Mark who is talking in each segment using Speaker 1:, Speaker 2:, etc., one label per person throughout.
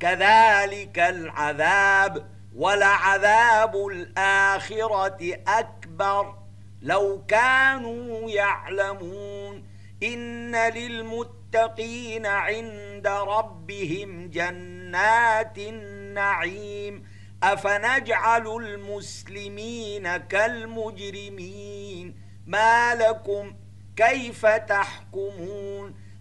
Speaker 1: كذلك العذاب ولعذاب الآخرة أكبر. لو كانوا يعلمون إن للمتقين عند ربهم جنات النعيم. أفنجعل المسلمين كالمجرمين؟ ما لكم؟ كيف تحكمون؟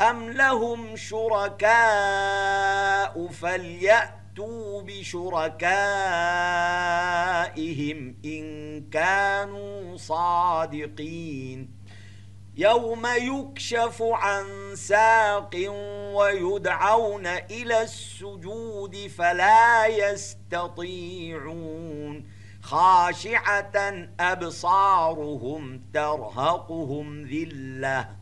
Speaker 1: أم لهم شركاء فليأتوا بشركائهم إن كانوا صادقين يوم يكشف عن ساق ويدعون إلى السجود فلا يستطيعون خاشعة أبصارهم ترهقهم ذِلَّةٌ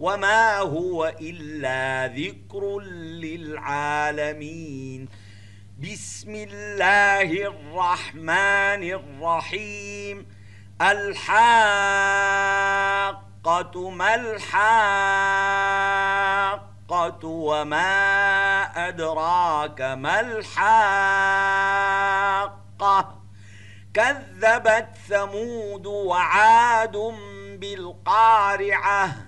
Speaker 1: وما هو إلا ذكر للعالمين بسم الله الرحمن الرحيم الحاقة ما الحاقة وما أدراك ما الحاقة كذبت ثمود وعاد بالقارعة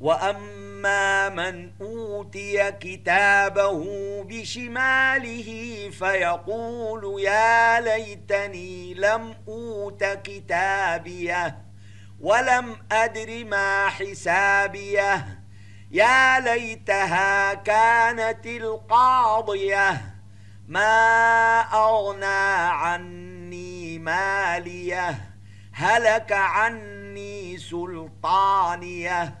Speaker 1: وأما من أوتي كتابه بشماله فيقول يا ليتني لم أوت كتابيه ولم أدر ما حسابيه يا ليتها كانت القاضية ما أغنى عني ماليه هلك عني سلطانيه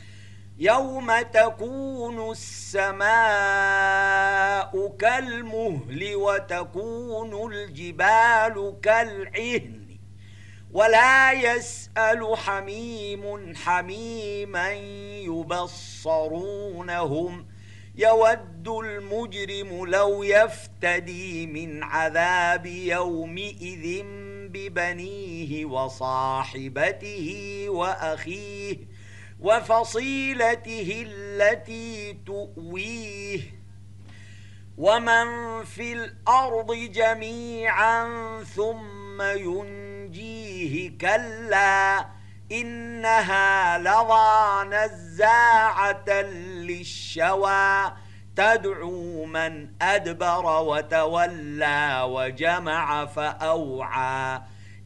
Speaker 1: يوم تكون السماء كالمهل وتكون الجبال كالعهن ولا يسأل حميم حميما يبصرونهم يود المجرم لو يفتدي من عذاب يومئذ ببنيه وصاحبته وأخيه وفصيلته التي تؤويه. ومن في الأرض جميعا ثم ينجيه كلا إنها لظى نزاعة للشوى. تدعو من أدبر وتولى وجمع فأوعى.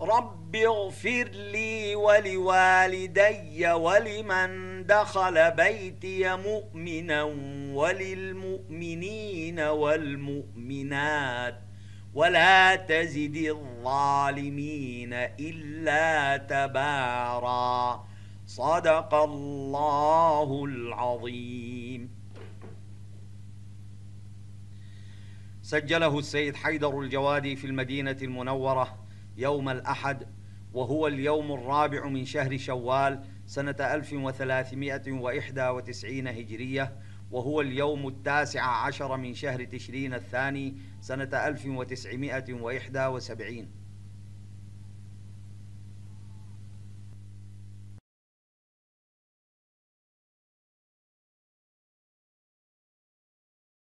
Speaker 1: رب اغفر لي ولوالدي ولمن دخل بيتي مؤمنا وللمؤمنين والمؤمنات ولا تزد الظالمين إلا تبارا صدق الله العظيم. سجله السيد حيدر الجوادي في المدينة المنورة يوم الأحد وهو اليوم الرابع من شهر شوال سنة 1391 هجرية وهو اليوم التاسع عشر من شهر تشرين الثاني سنة 1971